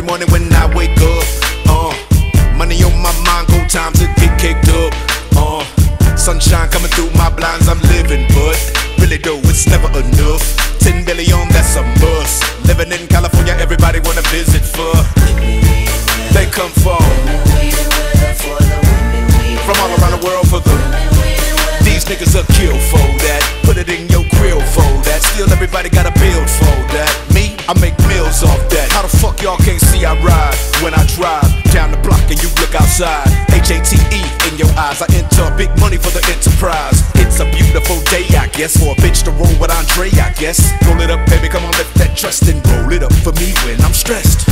every morning when I wake up. Uh, money on my mind, go time to get kicked up. Uh, sunshine coming through my blinds, I'm living, but really though it's never enough. Ten billion, that's a must. Living in California, everybody wanna visit for. They come for from all around the world for the. These niggas are killed for that. Put it in your grill for that. Still, everybody gotta build for that y'all can't see I ride when I drive down the block and you look outside? H A T E in your eyes. I enter big money for the enterprise. It's a beautiful day, I guess, for a bitch to roll with Andre, I guess. Roll it up, baby, come on, lift that trust and roll it up for me when I'm stressed.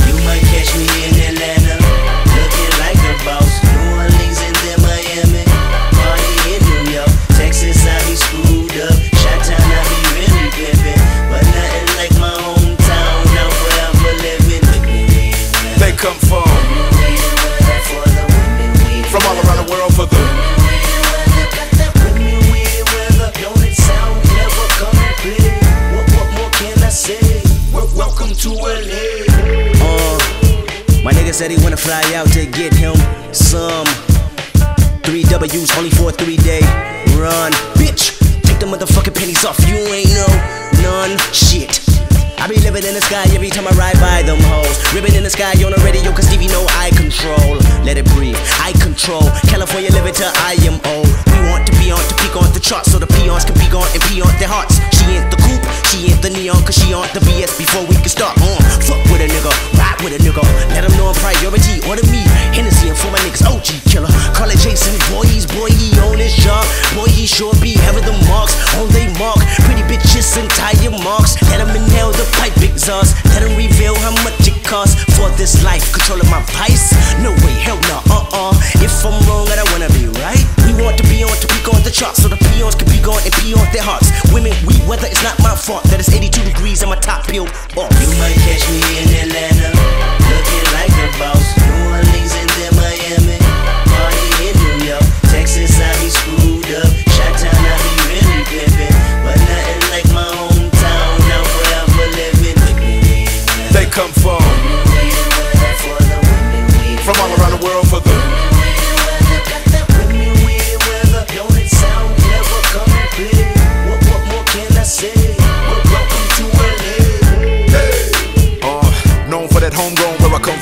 Fly out to get him some three W's only for a three day run. Bitch, take the motherfucking pennies off. You ain't no none shit. I be living in the sky every time I ride by them hoes. Ribbon in the sky on the radio, cause Stevie know I control. Let it breathe, I control. California living till I am old. We want to be on to peak on the charts so the peons can be gone and pee on their hearts. She ain't the coupe, she ain't the neon, cause she on the BS before we can start. Uh, with a nigga. Let them know I'm priority, order me. Hennessy and for my niggas, OG killer. Call it Jason Boy, he's boy, he on his job. Boy, he sure be having the marks on they mark. Pretty bitches and tire marks. Let them inhale the pipe exhaust. Let them reveal how much it costs for this life. Controlling my vice? No way, hell no, uh uh. If I'm wrong, I don't wanna be right. We want to be on to peak on the charts so the peons can be gone and pee on their hearts. Women, we weather, it's not my fault that it's 82 degrees and my top peeled off. You might catch me in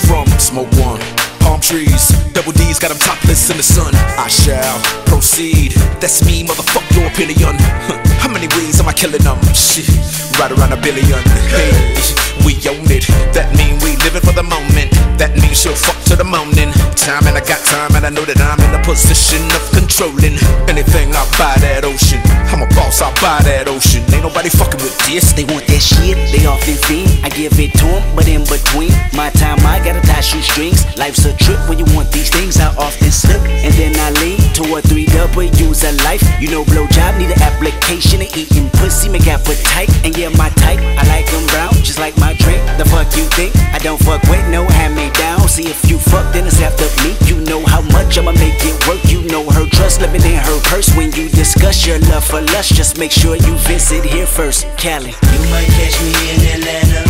homegrown where I come from. Smoke one. Palm trees, double D's got them topless in the sun. I shall proceed. That's me, motherfuck your opinion. How many ways am I killing them? Shit, right around a billion. Hey, we own it. That mean we living for the moment. That means she'll fuck to the morning. Time and I got time and I know that I'm in a position of controlling anything I buy that ocean. I buy that ocean. Ain't nobody fucking with this. They want that shit, they often fiend. I give it to 'em, but in between my time, I gotta tie shoestrings. Life's a trip when you want these things. I often slip, and then I lean to a three W's a life. You know, blowjob need an application of eating pussy, make appetite. And yeah, my type, I like them brown, just like my drink. The fuck you think? I don't fuck with no hand me down. See if you fuck, then it's after me. You know how much I'ma make it work. You know her trust living in her purse. When you discuss your love for lust, just make sure you visit here first, Cali. You might catch me in Atlanta,